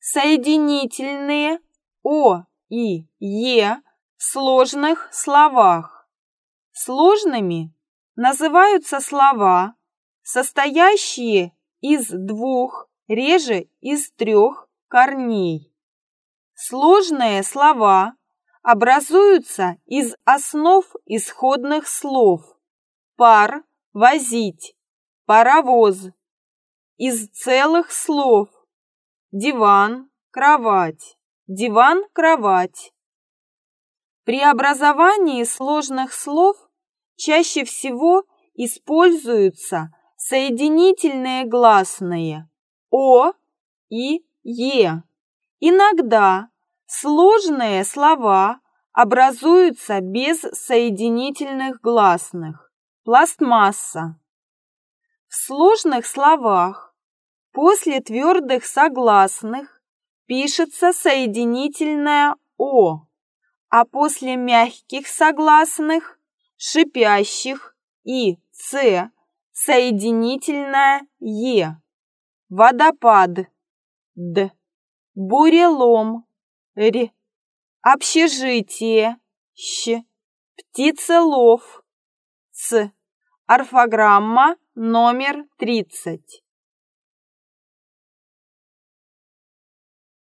соединительные О и Е в сложных словах. Сложными называются слова, состоящие из двух, реже из трех корней. Сложные слова образуются из основ исходных слов пар, возить, паровоз, из целых слов диван, кровать, диван, кровать. При образовании сложных слов чаще всего используются соединительные гласные «о» и «е». Иногда сложные слова образуются без соединительных гласных. Пластмасса. В сложных словах после твердых согласных пишется соединительное «о», а после мягких согласных, шипящих и «ц» соединительное «е». Водопад Д. Бурелом Р. Общежитие Щ. Птицелов Ц. Орфограмма номер 30.